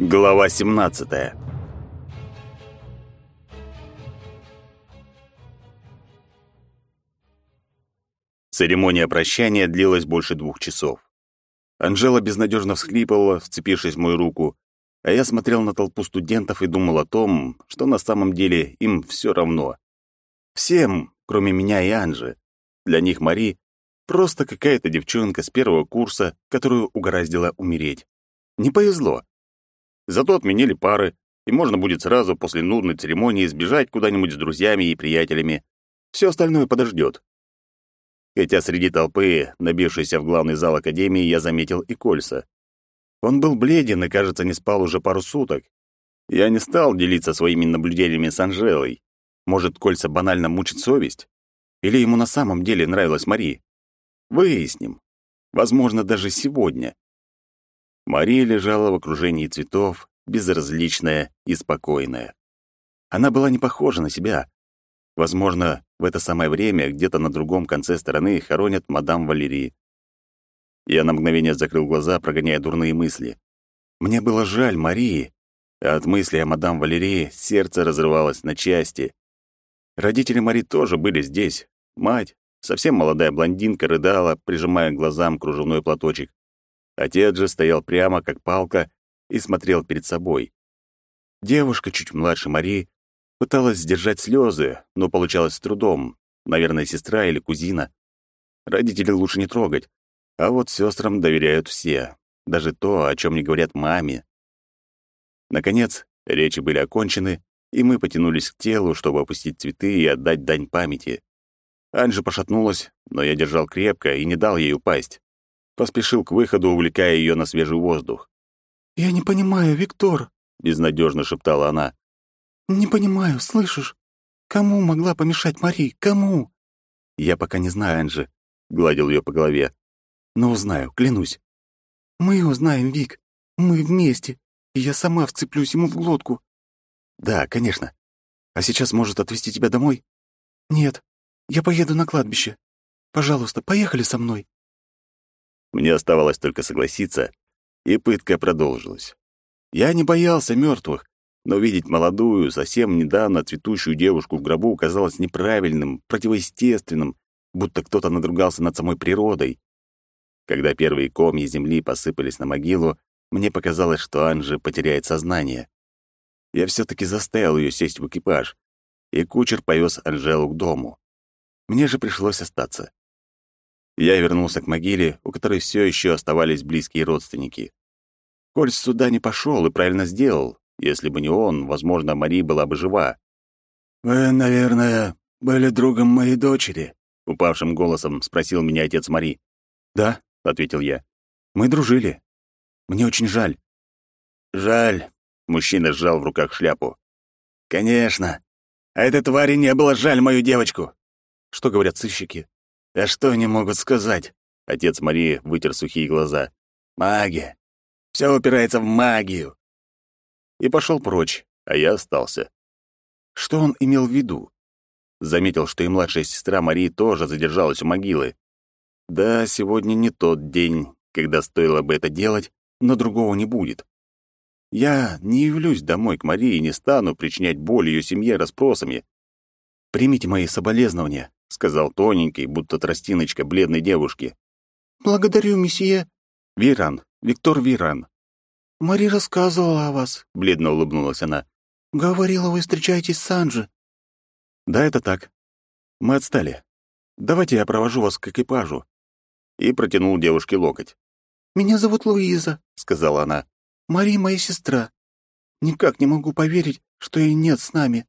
Глава 17. Церемония прощания длилась больше двух часов. Анжела безнадежно всхлипывала, вцепившись в мою руку, а я смотрел на толпу студентов и думал о том, что на самом деле им все равно. Всем, кроме меня и Анжи. Для них Мари — просто какая-то девчонка с первого курса, которую угораздило умереть. Не повезло. Зато отменили пары, и можно будет сразу после нудной церемонии сбежать куда-нибудь с друзьями и приятелями. Все остальное подождет. Хотя среди толпы, набившейся в главный зал Академии, я заметил и Кольца. Он был бледен и, кажется, не спал уже пару суток. Я не стал делиться своими наблюдениями с Анжелой. Может, Кольца банально мучит совесть? Или ему на самом деле нравилась Мари? Выясним. Возможно, даже сегодня. Мария лежала в окружении цветов, безразличная и спокойная. Она была не похожа на себя. Возможно, в это самое время где-то на другом конце стороны хоронят мадам Валерии. Я на мгновение закрыл глаза, прогоняя дурные мысли. Мне было жаль Марии, а от мысли о мадам Валерии сердце разрывалось на части. Родители Мари тоже были здесь. Мать, совсем молодая блондинка, рыдала, прижимая к глазам кружевной платочек. Отец же стоял прямо, как палка, и смотрел перед собой. Девушка, чуть младше Мари, пыталась сдержать слезы, но получалось с трудом. Наверное, сестра или кузина. Родителей лучше не трогать. А вот сестрам доверяют все. Даже то, о чем не говорят маме. Наконец, речи были окончены, и мы потянулись к телу, чтобы опустить цветы и отдать дань памяти. Анжи пошатнулась, но я держал крепко и не дал ей упасть поспешил к выходу, увлекая ее на свежий воздух. «Я не понимаю, Виктор», — безнадежно шептала она. «Не понимаю, слышишь? Кому могла помешать Мари? Кому?» «Я пока не знаю, Анжи», — гладил ее по голове. «Но узнаю, клянусь». «Мы узнаем, Вик. Мы вместе, и я сама вцеплюсь ему в глотку». «Да, конечно. А сейчас может отвезти тебя домой?» «Нет, я поеду на кладбище. Пожалуйста, поехали со мной». Мне оставалось только согласиться, и пытка продолжилась. Я не боялся мертвых, но видеть молодую, совсем недавно цветущую девушку в гробу казалось неправильным, противоестественным, будто кто-то надругался над самой природой. Когда первые комья земли посыпались на могилу, мне показалось, что Анжи потеряет сознание. Я все таки заставил ее сесть в экипаж, и кучер повез Анжелу к дому. Мне же пришлось остаться. Я вернулся к могиле, у которой все еще оставались близкие родственники. Коль сюда не пошел и правильно сделал. Если бы не он, возможно, Мари была бы жива. «Вы, наверное, были другом моей дочери?» — упавшим голосом спросил меня отец Мари. «Да», — ответил я. «Мы дружили. Мне очень жаль». «Жаль», — мужчина сжал в руках шляпу. «Конечно. А этой твари не было жаль мою девочку». «Что говорят сыщики?» «А что они могут сказать?» Отец Марии вытер сухие глаза. «Магия. Все упирается в магию». И пошел прочь, а я остался. Что он имел в виду? Заметил, что и младшая сестра Марии тоже задержалась у могилы. Да, сегодня не тот день, когда стоило бы это делать, но другого не будет. Я не явлюсь домой к Марии и не стану причинять боль ее семье расспросами. Примите мои соболезнования, — сказал тоненький, будто тростиночка бледной девушки. «Благодарю, месье». «Виран, Виктор Виран». «Мари рассказывала о вас», — бледно улыбнулась она. «Говорила, вы встречаетесь с Анджи». «Да, это так. Мы отстали. Давайте я провожу вас к экипажу». И протянул девушке локоть. «Меня зовут Луиза», — сказала она. «Мари моя сестра. Никак не могу поверить, что ее нет с нами».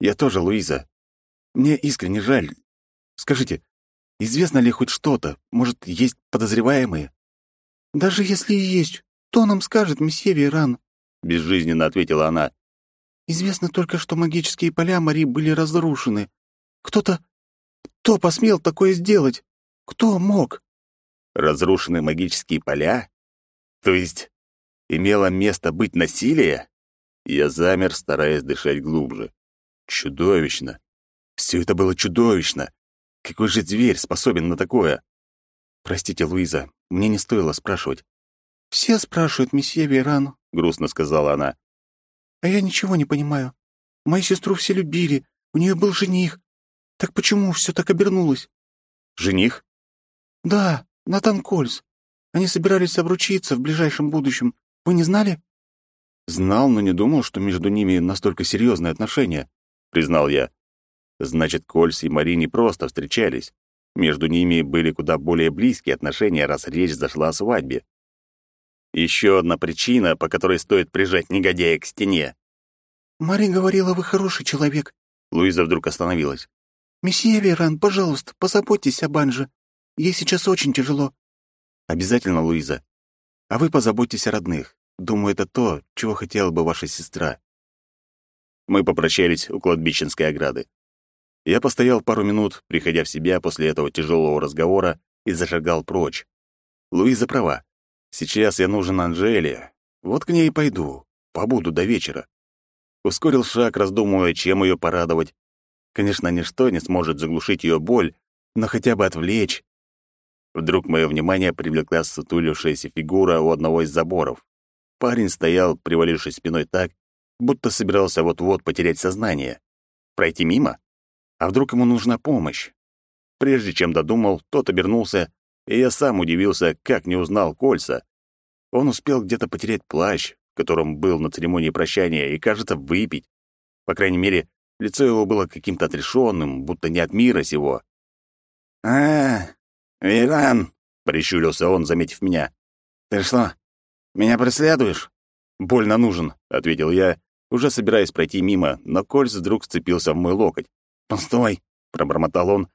«Я тоже Луиза. Мне искренне жаль, Скажите, известно ли хоть что-то? Может, есть подозреваемые?» «Даже если и есть, то нам скажет месье Веран», — безжизненно ответила она. «Известно только, что магические поля Мари были разрушены. Кто-то... Кто посмел такое сделать? Кто мог?» «Разрушены магические поля? То есть имело место быть насилие?» Я замер, стараясь дышать глубже. Чудовищно. Все это было чудовищно. Какой же зверь способен на такое? Простите, Луиза, мне не стоило спрашивать. «Все спрашивают, месье Вейран», — грустно сказала она. «А я ничего не понимаю. Мою сестру все любили, у нее был жених. Так почему все так обернулось?» «Жених?» «Да, Натан Кольс. Они собирались обручиться в ближайшем будущем. Вы не знали?» «Знал, но не думал, что между ними настолько серьезные отношения», — признал я. «Значит, Кольс и Мари не просто встречались. Между ними были куда более близкие отношения, раз речь зашла о свадьбе. Еще одна причина, по которой стоит прижать негодяя к стене. «Мари говорила, вы хороший человек». Луиза вдруг остановилась. «Месье Веран, пожалуйста, позаботьтесь об Анже. Ей сейчас очень тяжело». «Обязательно, Луиза. А вы позаботьтесь о родных. Думаю, это то, чего хотела бы ваша сестра». Мы попрощались у кладбищенской ограды. Я постоял пару минут, приходя в себя после этого тяжелого разговора, и зашагал прочь. Луиза права. Сейчас я нужен Анжеле. Вот к ней и пойду. Побуду до вечера. Ускорил шаг, раздумывая, чем ее порадовать. Конечно, ничто не сможет заглушить ее боль, но хотя бы отвлечь. Вдруг мое внимание привлекла сутулившаяся фигура у одного из заборов. Парень стоял, привалившись спиной так, будто собирался вот-вот потерять сознание. Пройти мимо? А вдруг ему нужна помощь? Прежде чем додумал, тот обернулся, и я сам удивился, как не узнал Кольца. Он успел где-то потерять плащ, в котором был на церемонии прощания, и, кажется, выпить. По крайней мере, лицо его было каким-то отрешенным, будто не от мира сего. «А, Иран!» — прищурился он, заметив меня. «Ты что, меня преследуешь?» «Больно нужен», — ответил я, уже собираясь пройти мимо, но Кольц вдруг сцепился в мой локоть. «Постой!» — пробормотал он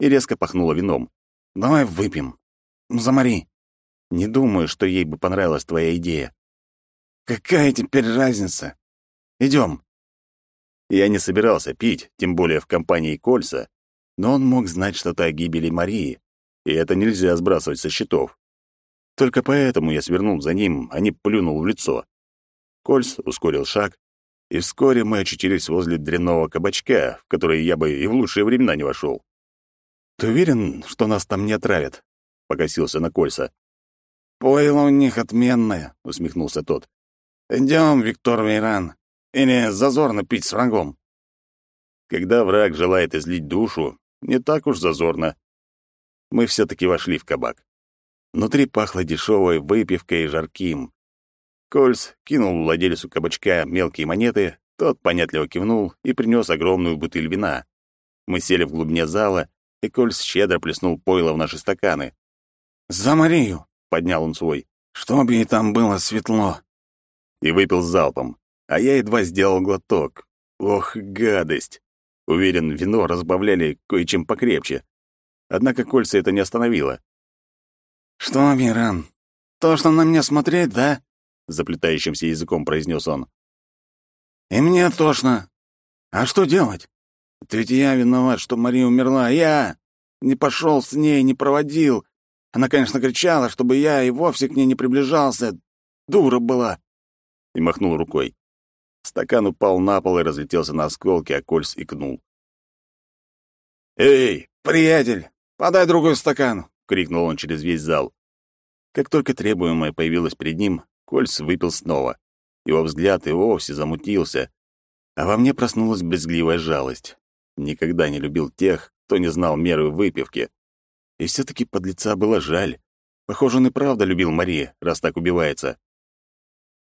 и резко пахнуло вином. «Давай выпьем. Замари». «Не думаю, что ей бы понравилась твоя идея». «Какая теперь разница? Идем. Я не собирался пить, тем более в компании Кольца, но он мог знать что-то о гибели Марии, и это нельзя сбрасывать со счетов. Только поэтому я свернул за ним, а не плюнул в лицо. Кольц ускорил шаг, и вскоре мы очутились возле дрянного кабачка, в который я бы и в лучшие времена не вошел. «Ты уверен, что нас там не отравят?» — покосился на Кольца. «Пойло у них отменное», — усмехнулся тот. «Идем, Виктор Вейран. Или зазорно пить с врагом?» Когда враг желает излить душу, не так уж зазорно. Мы все-таки вошли в кабак. Внутри пахло дешевой выпивкой и жарким. Кольц кинул владельцу кабачка мелкие монеты, тот понятливо кивнул и принес огромную бутыль вина. Мы сели в глубине зала, и Кольц щедро плеснул пойло в наши стаканы. «За Марию!» — поднял он свой. «Чтоб ей там было светло!» И выпил залпом, а я едва сделал глоток. Ох, гадость! Уверен, вино разбавляли кое-чем покрепче. Однако кольца это не остановило. «Что, Миран, то, что на меня смотреть, да?» — заплетающимся языком произнес он. «И мне тошно. А что делать? Это ведь я виноват, что Мария умерла. Я не пошел с ней, не проводил. Она, конечно, кричала, чтобы я и вовсе к ней не приближался. Дура была!» И махнул рукой. Стакан упал на пол и разлетелся на осколки, а Кольц икнул. «Эй, приятель, подай другой стакан!» — крикнул он через весь зал. Как только требуемое появилось перед ним, Кольц выпил снова. Его взгляд и вовсе замутился, а во мне проснулась брезгливая жалость. Никогда не любил тех, кто не знал меры выпивки. И все-таки под лица было жаль. Похоже, он и правда любил Марии, раз так убивается.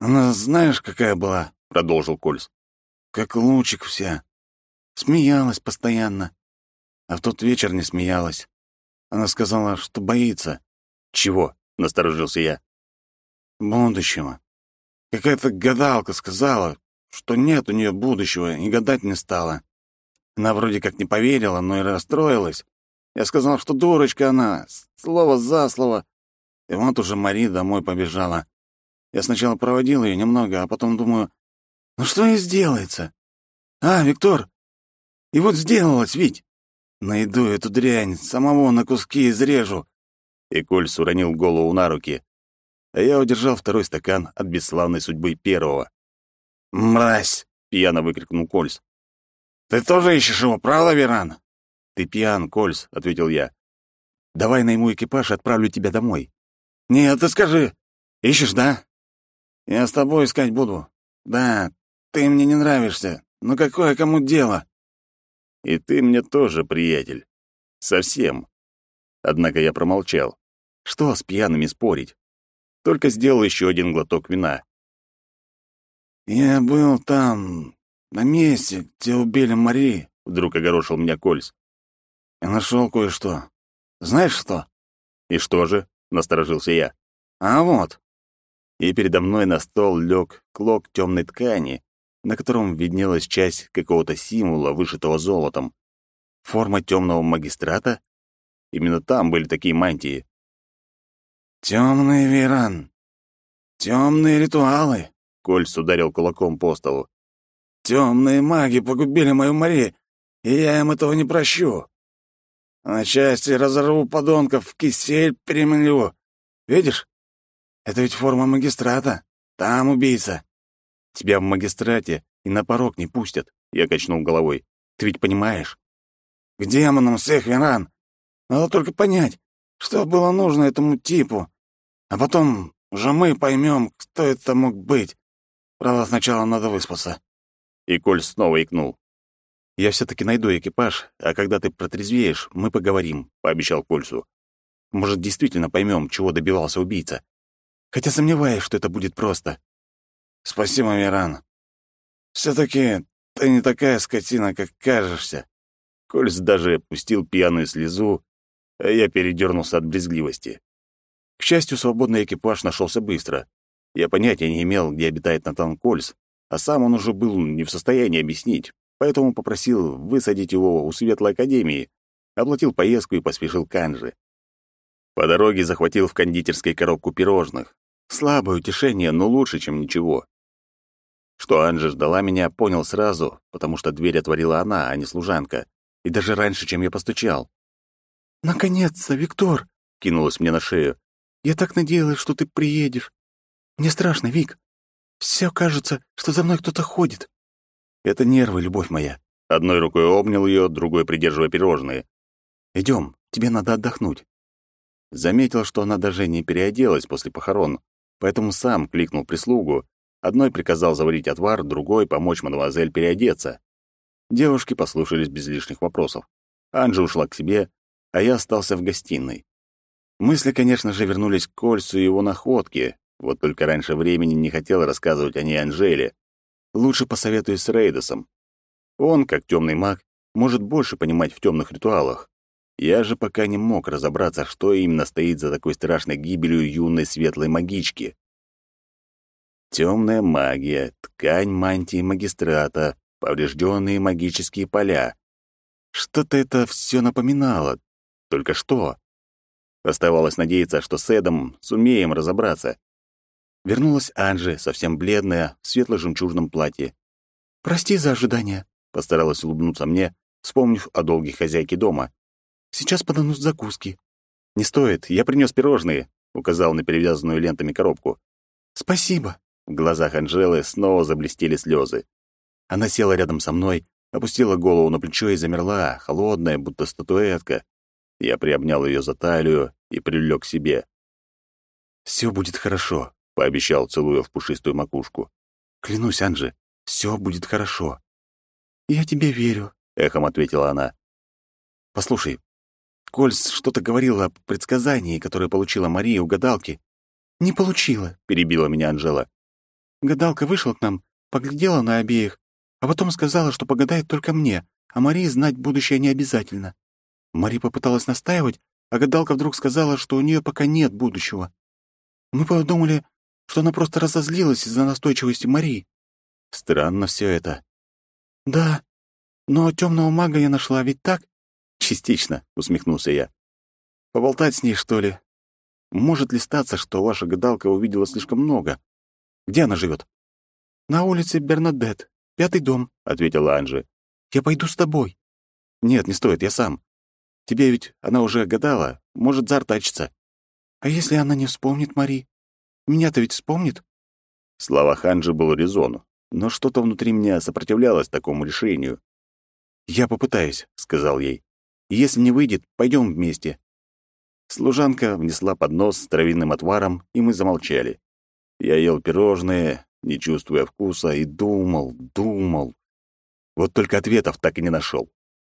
«Она знаешь, какая была?» — продолжил Кольц. «Как лучик вся. Смеялась постоянно. А в тот вечер не смеялась. Она сказала, что боится. «Чего?» — насторожился я будущего. Какая-то гадалка сказала, что нет у нее будущего, и гадать не стала. Она вроде как не поверила, но и расстроилась. Я сказал, что дурочка она, слово за слово. И вот уже Мари домой побежала. Я сначала проводил ее немного, а потом думаю, ну что ей сделается? А, Виктор, и вот сделалось, ведь. Найду эту дрянь, самого на куски изрежу. И Кольс уронил голову на руки а я удержал второй стакан от бесславной судьбы первого. «Мразь!» — пьяно выкрикнул Кольс. «Ты тоже ищешь его, правда, Веран?» «Ты пьян, Кольс», — ответил я. «Давай найму экипаж и отправлю тебя домой». «Нет, ты скажи. Ищешь, да? Я с тобой искать буду. Да, ты мне не нравишься, но какое кому дело? И ты мне тоже, приятель. Совсем. Однако я промолчал. Что с пьяными спорить? Только сделал еще один глоток вина. «Я был там, на месте, где убили Мари», — вдруг огорошил меня Кольс. «Я нашел кое-что. Знаешь что?» «И что же?» — насторожился я. «А вот». И передо мной на стол лег клок темной ткани, на котором виднелась часть какого-то символа, вышитого золотом. Форма темного магистрата? Именно там были такие мантии. Темный Веран. Темные ритуалы. Кольц ударил кулаком по столу. Темные маги погубили мою Мари, и я им этого не прощу. На части разорву подонков, в кисель перемелю. Видишь? Это ведь форма магистрата. Там убийца. Тебя в магистрате и на порог не пустят, я качнул головой. Ты ведь понимаешь? К демонам всех Веран. Надо только понять, что было нужно этому типу. А потом уже мы поймем, кто это мог быть. Правда, сначала надо выспаться». И Коль снова икнул. «Я все-таки найду экипаж, а когда ты протрезвеешь, мы поговорим», — пообещал Кольцу. «Может, действительно поймем, чего добивался убийца. Хотя сомневаюсь, что это будет просто». «Спасибо, Миран. Все-таки ты не такая скотина, как кажешься». Кольц даже пустил пьяную слезу, а я передернулся от брезгливости. К счастью, свободный экипаж нашелся быстро. Я понятия не имел, где обитает Натан Кольс, а сам он уже был не в состоянии объяснить, поэтому попросил высадить его у Светлой Академии, оплатил поездку и поспешил к Анже. По дороге захватил в кондитерской коробку пирожных. Слабое утешение, но лучше, чем ничего. Что Анжа ждала меня, понял сразу, потому что дверь отворила она, а не служанка, и даже раньше, чем я постучал. «Наконец-то, Виктор!» — кинулась мне на шею. Я так надеялась, что ты приедешь. Мне страшно, Вик. Все кажется, что за мной кто-то ходит. Это нервы, любовь моя. Одной рукой обнял ее, другой придерживая пирожные. Идем, тебе надо отдохнуть. Заметил, что она даже не переоделась после похорон, поэтому сам кликнул прислугу. Одной приказал заварить отвар, другой — помочь мадемуазель переодеться. Девушки послушались без лишних вопросов. Анжа ушла к себе, а я остался в гостиной. Мысли, конечно же, вернулись к Кольцу и его находке, вот только раньше времени не хотел рассказывать о ней Анжеле. Лучше посоветуюсь с Рейдосом. Он, как темный маг, может больше понимать в темных ритуалах. Я же пока не мог разобраться, что именно стоит за такой страшной гибелью юной светлой магички. Темная магия, ткань мантии магистрата, поврежденные магические поля. Что-то это все напоминало. Только что? Оставалось надеяться, что с Эдом сумеем разобраться. Вернулась Анжи, совсем бледная, в светло-жемчужном платье. «Прости за ожидание», — постаралась улыбнуться мне, вспомнив о долге хозяйки дома. «Сейчас подадут закуски». «Не стоит, я принес пирожные», — указал на перевязанную лентами коробку. «Спасибо». В глазах Анжелы снова заблестели слезы. Она села рядом со мной, опустила голову на плечо и замерла, холодная, будто статуэтка, я приобнял ее за талию и привлек к себе. «Все будет хорошо», — пообещал, целуя в пушистую макушку. «Клянусь, Анже, все будет хорошо». «Я тебе верю», — эхом ответила она. «Послушай, Кольс что-то говорил о предсказании, которое получила Мария у гадалки». «Не получила», — перебила меня Анжела. «Гадалка вышла к нам, поглядела на обеих, а потом сказала, что погадает только мне, а Марии знать будущее не обязательно. Мари попыталась настаивать, а гадалка вдруг сказала, что у нее пока нет будущего. Мы подумали, что она просто разозлилась из-за настойчивости Марии. Странно все это. Да, но темного мага я нашла, ведь так? Частично, усмехнулся я. Поболтать с ней, что ли? Может ли статься, что ваша гадалка увидела слишком много? Где она живет? На улице Бернадет, пятый дом, ответила Анжи. Я пойду с тобой. Нет, не стоит, я сам. Тебе ведь она уже гадала, может заортачиться. А если она не вспомнит Мари? Меня-то ведь вспомнит?» Слова Ханжи был резон, но что-то внутри меня сопротивлялось такому решению. «Я попытаюсь», — сказал ей. «Если не выйдет, пойдем вместе». Служанка внесла поднос с травяным отваром, и мы замолчали. Я ел пирожные, не чувствуя вкуса, и думал, думал. Вот только ответов так и не нашел.